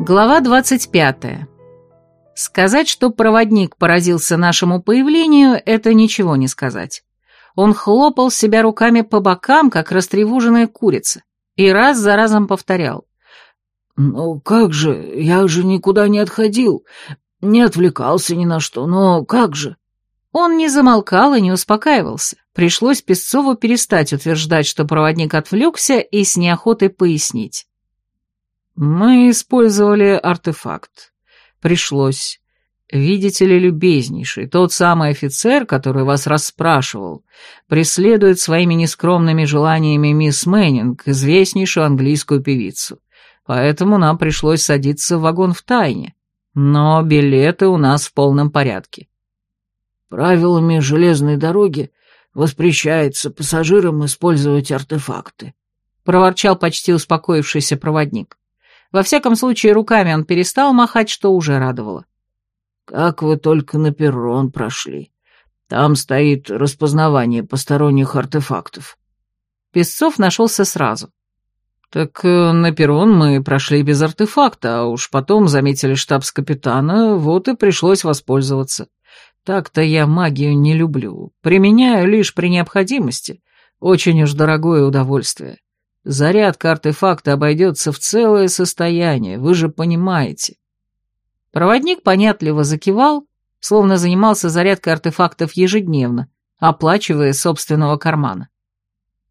Глава 25. Сказать, что проводник поразился нашему появлению, это ничего не сказать. Он хлопал себя руками по бокам, как растревоженная курица, и раз за разом повторял. «Ну как же, я же никуда не отходил, не отвлекался ни на что, но как же?» Он не замолкал и не успокаивался. Пришлось Песцову перестать утверждать, что проводник отвлекся, и с неохотой пояснить. Мы использовали артефакт. Пришлось. Видите ли, любезнейший, тот самый офицер, который вас расспрашивал, преследует своими нескромными желаниями мисс Мэннинг, известнейшую английскую певицу. Поэтому нам пришлось садиться в вагон в тайне. Но билеты у нас в полном порядке. Правилами железной дороги воспрещается пассажирам использовать артефакты, проворчал почти успокоившийся проводник. Во всяком случае, руками он перестал махать, что уже радовало. «Как вы только на перрон прошли. Там стоит распознавание посторонних артефактов». Песцов нашелся сразу. «Так э, на перрон мы прошли без артефакта, а уж потом заметили штабс-капитана, вот и пришлось воспользоваться. Так-то я магию не люблю, применяю лишь при необходимости. Очень уж дорогое удовольствие. Зарядка артефакта обойдется в целое состояние, вы же понимаете. Проводник понятливо закивал, словно занимался зарядкой артефактов ежедневно, оплачивая собственного кармана.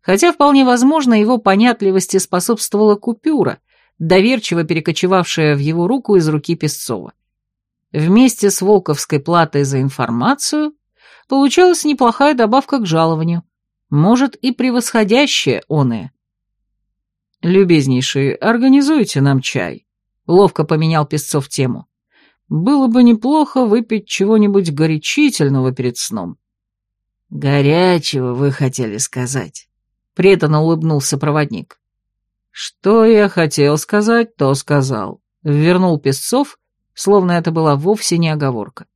Хотя вполне возможно, его понятливости способствовала купюра, доверчиво перекочевавшая в его руку из руки Песцова. Вместе с волковской платой за информацию получалась неплохая добавка к жалованию, может и превосходящая оная. «Любезнейший, организуйте нам чай», — ловко поменял Песцов тему. «Было бы неплохо выпить чего-нибудь горячительного перед сном». «Горячего, вы хотели сказать», — преданно улыбнулся проводник. «Что я хотел сказать, то сказал», — вернул Песцов, словно это была вовсе не оговорка.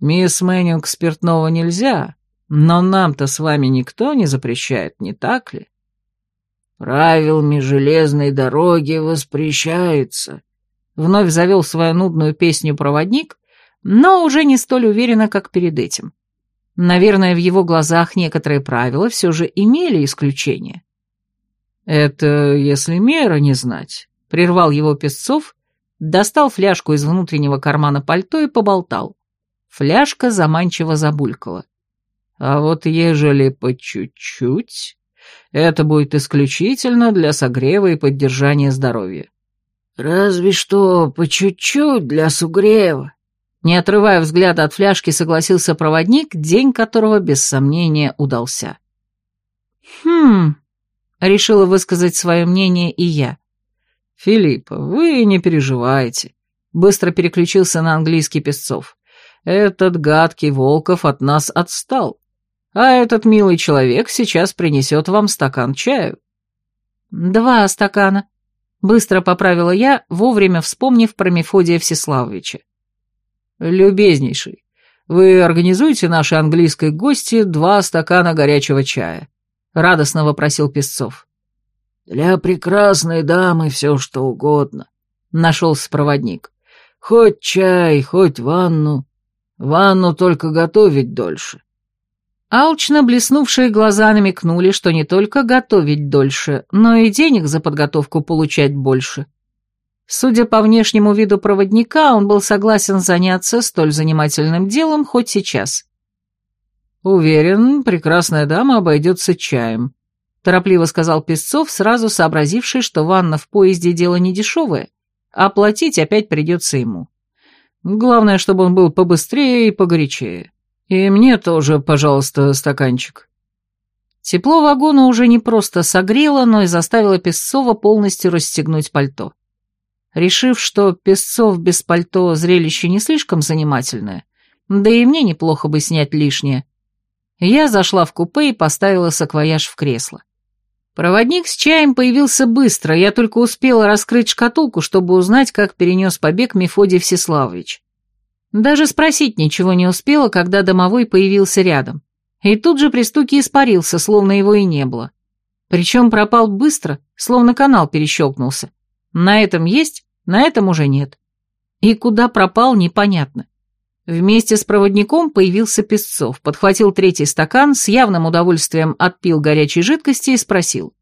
«Мисс Мэннинг спиртного нельзя, но нам-то с вами никто не запрещает, не так ли?» Правилами железной дороги воспрещается», — вновь завел свою нудную песню проводник, но уже не столь уверенно, как перед этим. Наверное, в его глазах некоторые правила все же имели исключение. «Это если мера не знать», — прервал его Песцов, достал фляжку из внутреннего кармана пальто и поболтал. Фляжка заманчиво забулькала. «А вот ежели по чуть-чуть...» Это будет исключительно для согрева и поддержания здоровья. Разве что по чуть-чуть для сугрева. Не отрывая взгляда от фляжки, согласился проводник, день которого, без сомнения, удался. «Хм...» — решила высказать свое мнение и я. «Филиппа, вы не переживайте», — быстро переключился на английский Песцов. «Этот гадкий Волков от нас отстал а этот милый человек сейчас принесет вам стакан чаю». «Два стакана», — быстро поправила я, вовремя вспомнив про Мефодия Всеславовича. «Любезнейший, вы организуете нашей английской гости два стакана горячего чая», — радостно вопросил Песцов. «Для прекрасной дамы все что угодно», — нашелся проводник. «Хоть чай, хоть ванну. Ванну только готовить дольше». Алчно блеснувшие глаза намекнули, что не только готовить дольше, но и денег за подготовку получать больше. Судя по внешнему виду проводника, он был согласен заняться столь занимательным делом хоть сейчас. «Уверен, прекрасная дама обойдется чаем», — торопливо сказал Песцов, сразу сообразивший, что ванна в поезде дело не дешевое, а платить опять придется ему. Главное, чтобы он был побыстрее и погорячее. «И мне тоже, пожалуйста, стаканчик». Тепло вагона уже не просто согрело, но и заставило Песцова полностью расстегнуть пальто. Решив, что Песцов без пальто зрелище не слишком занимательное, да и мне неплохо бы снять лишнее, я зашла в купе и поставила саквояж в кресло. Проводник с чаем появился быстро, я только успела раскрыть шкатулку, чтобы узнать, как перенес побег Мефодий Всеславович. Даже спросить ничего не успела, когда домовой появился рядом. И тут же при стуке испарился, словно его и не было. Причем пропал быстро, словно канал перещелкнулся. На этом есть, На этом уже нет. И куда пропал, непонятно. Вместе с проводником появился Песцов, подхватил третий стакан, с явным удовольствием отпил горячей жидкости и спросил.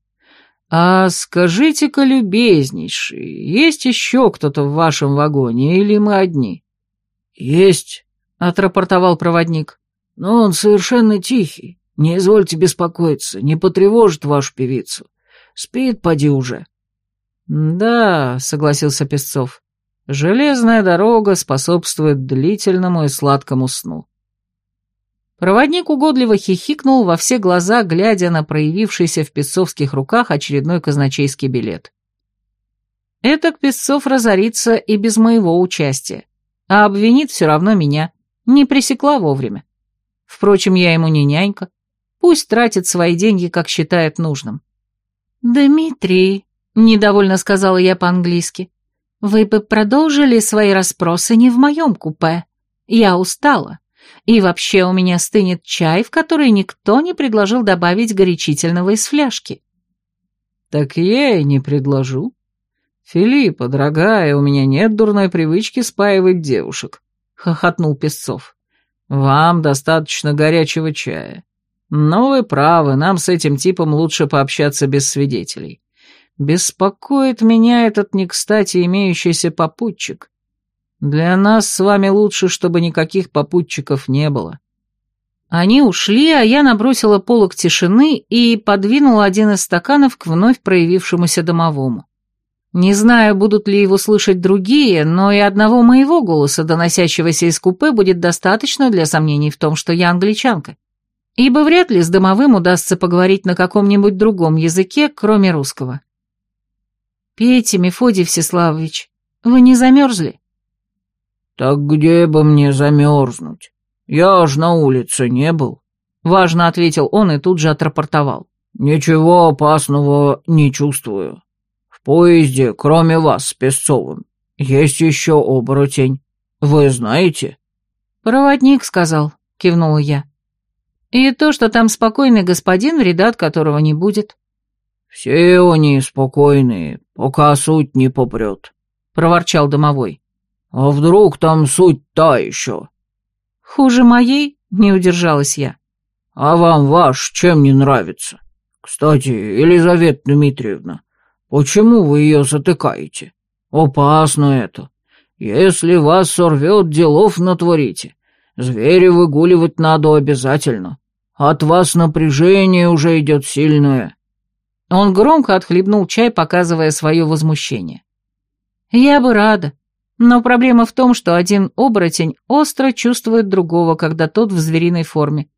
«А скажите-ка, любезнейший, есть еще кто-то в вашем вагоне или мы одни?» «Есть», — отрапортовал проводник. «Но он совершенно тихий. Не извольте беспокоиться, не потревожит вашу певицу. Спит, поди уже». «Да», — согласился Песцов. Железная дорога способствует длительному и сладкому сну. Проводник угодливо хихикнул во все глаза, глядя на проявившийся в песцовских руках очередной казначейский билет. Этак Песцов разорится и без моего участия, а обвинит все равно меня, не пресекла вовремя. Впрочем, я ему не нянька, пусть тратит свои деньги, как считает нужным. «Дмитрий», — недовольно сказала я по-английски, вы бы продолжили свои расспросы не в моем купе. Я устала. И вообще у меня стынет чай, в который никто не предложил добавить горячительного из фляжки. Так я и не предложу. Филиппа, дорогая, у меня нет дурной привычки спаивать девушек, хохотнул Песцов. Вам достаточно горячего чая. Но вы правы, нам с этим типом лучше пообщаться без свидетелей. Беспокоит меня этот не кстати имеющийся попутчик. Для нас с вами лучше, чтобы никаких попутчиков не было. Они ушли, а я набросила полок тишины и подвинула один из стаканов к вновь проявившемуся домовому. Не знаю, будут ли его слышать другие, но и одного моего голоса, доносящегося из купе, будет достаточно для сомнений в том, что я англичанка. Ибо вряд ли с домовым удастся поговорить на каком-нибудь другом языке, кроме русского. «Пейте, Мефодий Всеславович, вы не замерзли?» «Так где бы мне замерзнуть? Я ж на улице не был», — важно ответил он и тут же отрапортовал. «Ничего опасного не чувствую. Поезде, кроме вас с Песцовым, есть еще оборотень. Вы знаете?» «Проводник сказал», — кивнула я. «И то, что там спокойный господин, вреда от которого не будет». «Все они спокойные, пока суть не попрет», — проворчал домовой. «А вдруг там суть та еще?» «Хуже моей?» — не удержалась я. «А вам ваш чем не нравится? Кстати, Елизавета Дмитриевна, почему вы ее затыкаете? Опасно это. Если вас сорвет, делов натворите. Звери выгуливать надо обязательно. От вас напряжение уже идет сильное». Он громко отхлебнул чай, показывая свое возмущение. «Я бы рада, но проблема в том, что один оборотень остро чувствует другого, когда тот в звериной форме.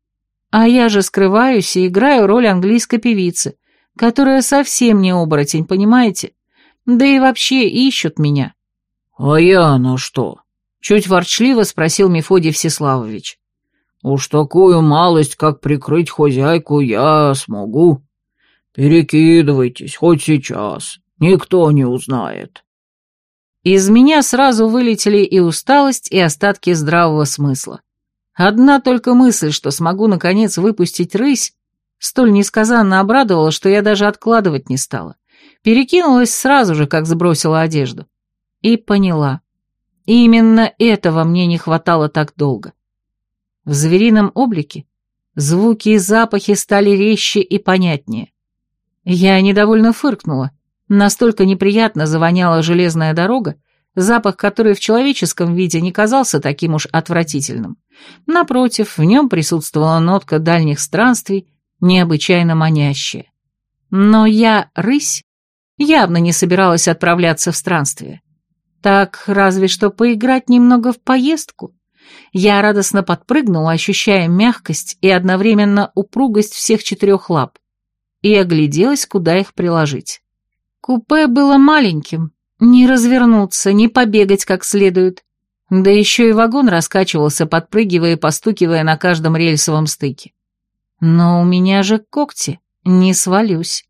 А я же скрываюсь и играю роль английской певицы, которая совсем не оборотень, понимаете? Да и вообще ищут меня». «А я на что?» — чуть ворчливо спросил Мефодий Всеславович. «Уж такую малость, как прикрыть хозяйку, я смогу». «Перекидывайтесь, хоть сейчас, никто не узнает». Из меня сразу вылетели и усталость, и остатки здравого смысла. Одна только мысль, что смогу наконец выпустить рысь, столь несказанно обрадовала, что я даже откладывать не стала. Перекинулась сразу же, как сбросила одежду. И поняла. Именно этого мне не хватало так долго. В зверином облике звуки и запахи стали резче и понятнее. Я недовольно фыркнула. Настолько неприятно завоняла железная дорога, запах которой в человеческом виде не казался таким уж отвратительным. Напротив, в нем присутствовала нотка дальних странствий, необычайно манящая. Но я, рысь, явно не собиралась отправляться в странствие. Так, разве что поиграть немного в поездку. Я радостно подпрыгнула, ощущая мягкость и одновременно упругость всех четырех лап и огляделась, куда их приложить. Купе было маленьким, не развернуться, не побегать как следует. Да еще и вагон раскачивался, подпрыгивая и постукивая на каждом рельсовом стыке. Но у меня же когти, не свалюсь.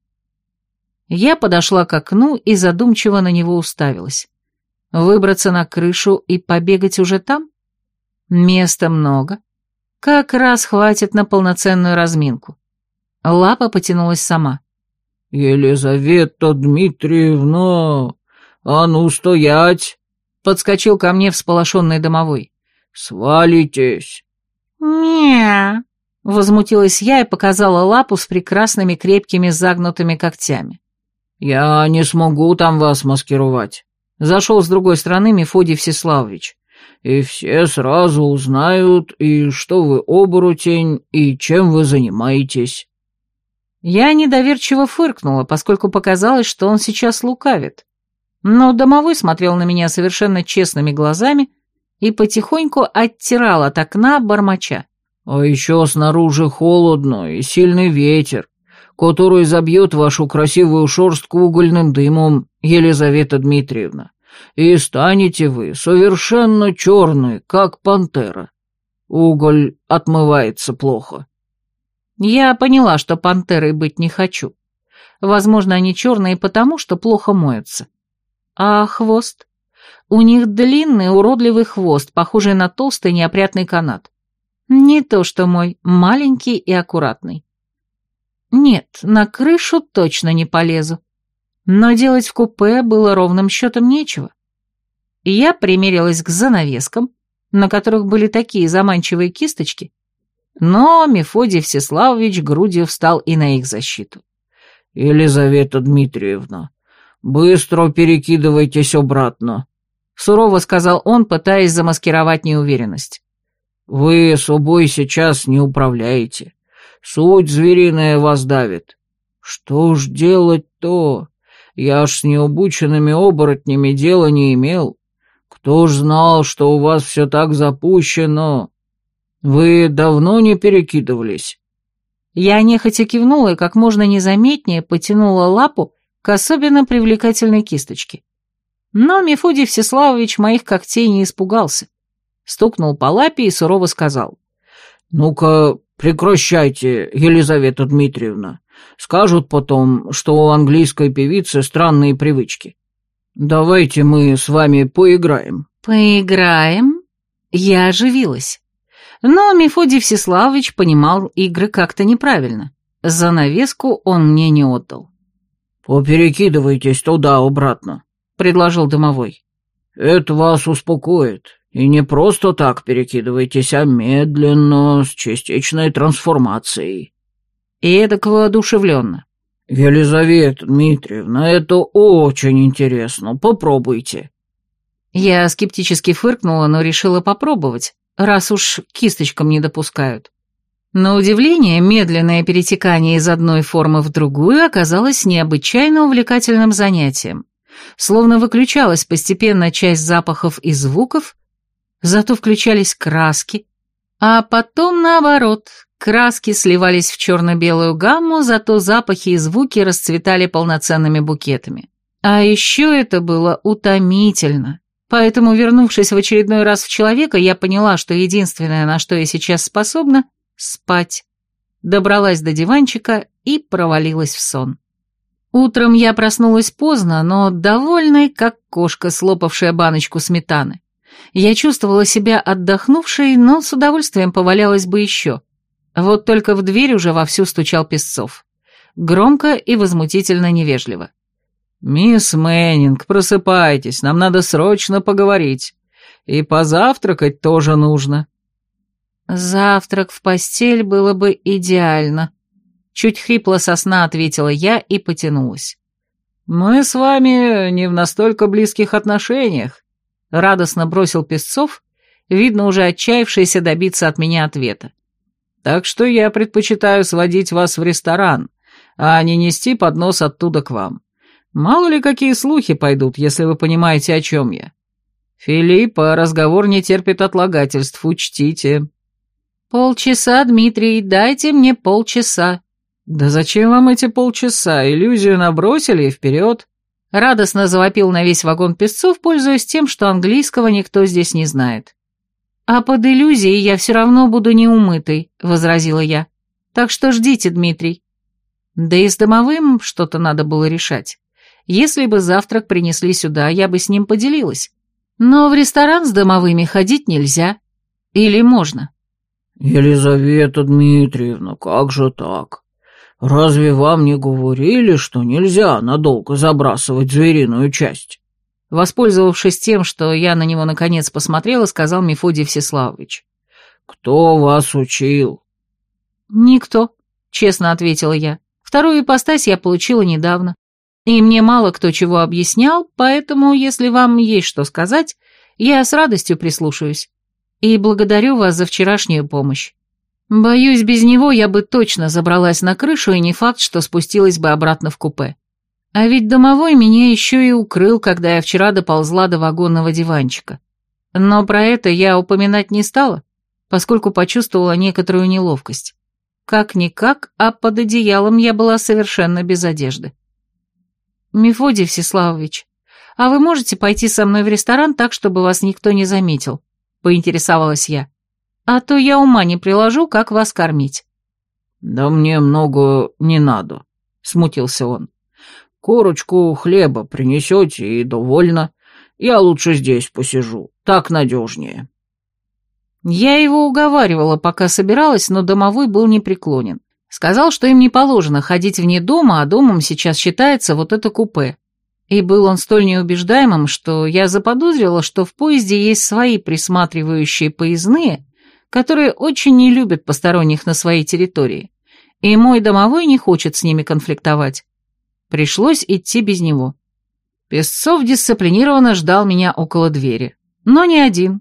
Я подошла к окну и задумчиво на него уставилась. Выбраться на крышу и побегать уже там? Места много. Как раз хватит на полноценную разминку. Лапа потянулась сама. «Елизавета Дмитриевна, А ну, стоять!» Подскочил ко мне всполошенный домовой. «Свалитесь!» «Не-а!» Возмутилась я и показала лапу с прекрасными крепкими загнутыми когтями. «Я не смогу там вас маскировать», — зашел с другой стороны Мефодий Всеславович. «И все сразу узнают, и что вы оборотень, и чем вы занимаетесь». Я недоверчиво фыркнула, поскольку показалось, что он сейчас лукавит. Но домовой смотрел на меня совершенно честными глазами и потихоньку оттирал от окна бормоча. А еще снаружи холодно и сильный ветер, который забьет вашу красивую шорстку угольным дымом, Елизавета Дмитриевна, и станете вы совершенно черной, как пантера. Уголь отмывается плохо. Я поняла, что пантерой быть не хочу. Возможно, они черные потому, что плохо моются. А хвост? У них длинный уродливый хвост, похожий на толстый неопрятный канат. Не то что мой, маленький и аккуратный. Нет, на крышу точно не полезу. Но делать в купе было ровным счетом нечего. Я примерилась к занавескам, на которых были такие заманчивые кисточки, но Мефодий Всеславович грудью встал и на их защиту. «Елизавета Дмитриевна, быстро перекидывайтесь обратно», — сурово сказал он, пытаясь замаскировать неуверенность. Вы собой сейчас не управляете. Суть звериная вас давит. Что ж делать-то? Я ж с необученными оборотнями дела не имел. Кто ж знал, что у вас все так запущено? Вы давно не перекидывались?» Я нехотя кивнула и как можно незаметнее потянула лапу к особенно привлекательной кисточке. Но Мефодий Всеславович моих когтей не испугался стукнул по лапе и сурово сказал. «Ну-ка, прекращайте, Елизавета Дмитриевна. Скажут потом, что у английской певицы странные привычки. Давайте мы с вами поиграем». «Поиграем?» Я оживилась. Но Мефодий Всеславович понимал игры как-то неправильно. Занавеску он мне не отдал. «Поперекидывайтесь туда-обратно», — предложил дымовой. «Это вас успокоит. И не просто так перекидывайтесь, а медленно, с частичной трансформацией. И эдак воодушевленно. Елизавета Дмитриевна, это очень интересно. Попробуйте. Я скептически фыркнула, но решила попробовать, раз уж кисточкам не допускают. На удивление, медленное перетекание из одной формы в другую оказалось необычайно увлекательным занятием. Словно выключалась постепенно часть запахов и звуков, зато включались краски, а потом наоборот, краски сливались в черно-белую гамму, зато запахи и звуки расцветали полноценными букетами. А еще это было утомительно. Поэтому, вернувшись в очередной раз в человека, я поняла, что единственное, на что я сейчас способна — спать. Добралась до диванчика и провалилась в сон. Утром я проснулась поздно, но довольной, как кошка, слопавшая баночку сметаны. Я чувствовала себя отдохнувшей, но с удовольствием повалялась бы еще. Вот только в дверь уже вовсю стучал Песцов. Громко и возмутительно невежливо. «Мисс Мэннинг, просыпайтесь, нам надо срочно поговорить. И позавтракать тоже нужно». «Завтрак в постель было бы идеально», — чуть хрипло со сна ответила я и потянулась. «Мы с вами не в настолько близких отношениях, радостно бросил Песцов, видно, уже отчаявшийся добиться от меня ответа. Так что я предпочитаю сводить вас в ресторан, а не нести поднос оттуда к вам. Мало ли какие слухи пойдут, если вы понимаете, о чем я. Филиппа, разговор не терпит отлагательств, учтите. Полчаса, Дмитрий, дайте мне полчаса. Да зачем вам эти полчаса? Иллюзию набросили и вперед. Радостно завопил на весь вагон песцов, пользуясь тем, что английского никто здесь не знает. «А под иллюзией я все равно буду неумытой», — возразила я. «Так что ждите, Дмитрий». Да и с домовым что-то надо было решать. Если бы завтрак принесли сюда, я бы с ним поделилась. Но в ресторан с домовыми ходить нельзя. Или можно? «Елизавета Дмитриевна, как же так?» «Разве вам не говорили, что нельзя надолго забрасывать звериную часть?» Воспользовавшись тем, что я на него наконец посмотрела, сказал Мефодий Всеславович. «Кто вас учил?» «Никто», — честно ответила я. «Вторую ипостась я получила недавно. И мне мало кто чего объяснял, поэтому, если вам есть что сказать, я с радостью прислушаюсь. И благодарю вас за вчерашнюю помощь. Боюсь, без него я бы точно забралась на крышу, и не факт, что спустилась бы обратно в купе. А ведь домовой меня еще и укрыл, когда я вчера доползла до вагонного диванчика. Но про это я упоминать не стала, поскольку почувствовала некоторую неловкость. Как-никак, а под одеялом я была совершенно без одежды. «Мефодий Всеславович, а вы можете пойти со мной в ресторан так, чтобы вас никто не заметил?» — поинтересовалась я. «А то я ума не приложу, как вас кормить». «Да мне много не надо», — смутился он. Корочку хлеба принесете и довольно. Я лучше здесь посижу, так надежнее». Я его уговаривала, пока собиралась, но домовой был непреклонен. Сказал, что им не положено ходить вне дома, а домом сейчас считается вот это купе. И был он столь неубеждаемым, что я заподозрила, что в поезде есть свои присматривающие поездные, которые очень не любят посторонних на своей территории. И мой домовой не хочет с ними конфликтовать. Пришлось идти без него. Песцов дисциплинированно ждал меня около двери. Но не один.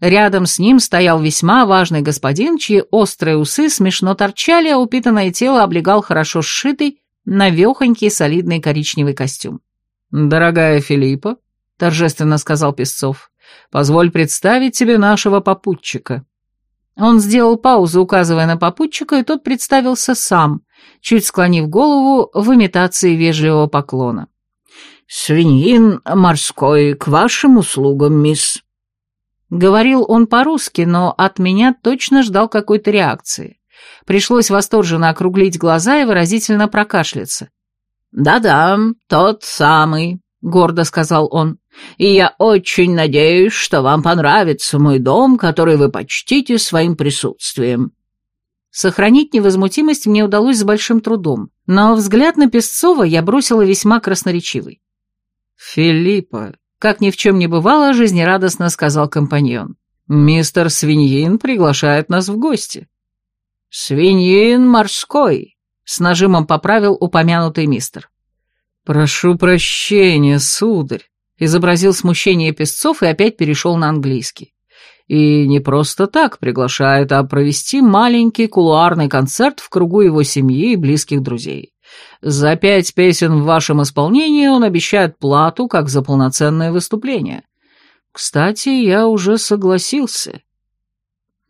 Рядом с ним стоял весьма важный господин, чьи острые усы смешно торчали, а упитанное тело облегал хорошо сшитый, навехонький солидный коричневый костюм. «Дорогая Филиппа», — торжественно сказал Песцов, — «позволь представить тебе нашего попутчика». Он сделал паузу, указывая на попутчика, и тот представился сам, чуть склонив голову в имитации вежливого поклона. «Свиньин морской к вашим услугам, мисс». Говорил он по-русски, но от меня точно ждал какой-то реакции. Пришлось восторженно округлить глаза и выразительно прокашляться. «Да-да, тот самый», — гордо сказал он. «И я очень надеюсь, что вам понравится мой дом, который вы почтите своим присутствием». Сохранить невозмутимость мне удалось с большим трудом, но взгляд на Песцова я бросила весьма красноречивый. «Филиппа», как ни в чем не бывало, жизнерадостно сказал компаньон. «Мистер Свиньин приглашает нас в гости». «Свиньин морской», — с нажимом поправил упомянутый мистер. «Прошу прощения, сударь», — изобразил смущение Песцов и опять перешел на английский. И не просто так приглашает, а провести маленький кулуарный концерт в кругу его семьи и близких друзей. За пять песен в вашем исполнении он обещает плату, как за полноценное выступление. Кстати, я уже согласился.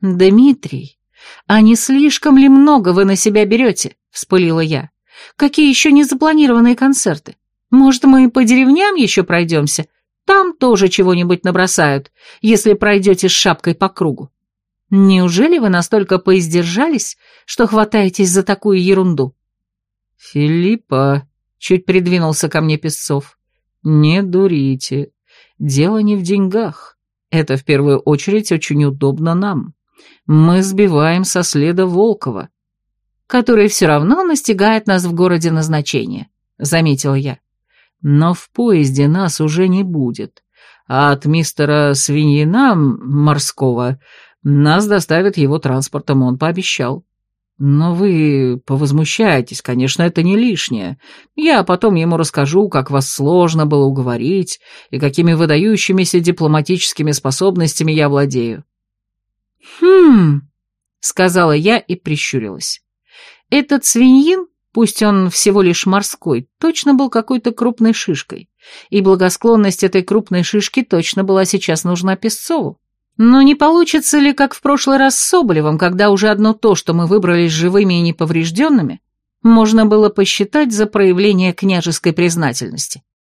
«Дмитрий, а не слишком ли много вы на себя берете?» — вспылила я. «Какие еще не запланированные концерты? Может, мы по деревням еще пройдемся? Там тоже чего-нибудь набросают, если пройдете с шапкой по кругу. Неужели вы настолько поиздержались, что хватаетесь за такую ерунду?» «Филиппа», — чуть придвинулся ко мне Песцов, — «не дурите. Дело не в деньгах. Это в первую очередь очень удобно нам. Мы сбиваем со следа Волкова, который все равно настигает нас в городе назначения», — заметил я. Но в поезде нас уже не будет, а от мистера Свиньина морского нас доставят его транспортом, он пообещал. Но вы повозмущаетесь, конечно, это не лишнее. Я потом ему расскажу, как вас сложно было уговорить и какими выдающимися дипломатическими способностями я владею. «Хм...» — сказала я и прищурилась. «Этот свиньин Пусть он всего лишь морской, точно был какой-то крупной шишкой, и благосклонность этой крупной шишки точно была сейчас нужна Песцову. Но не получится ли, как в прошлый раз с Соболевым, когда уже одно то, что мы выбрались живыми и неповрежденными, можно было посчитать за проявление княжеской признательности?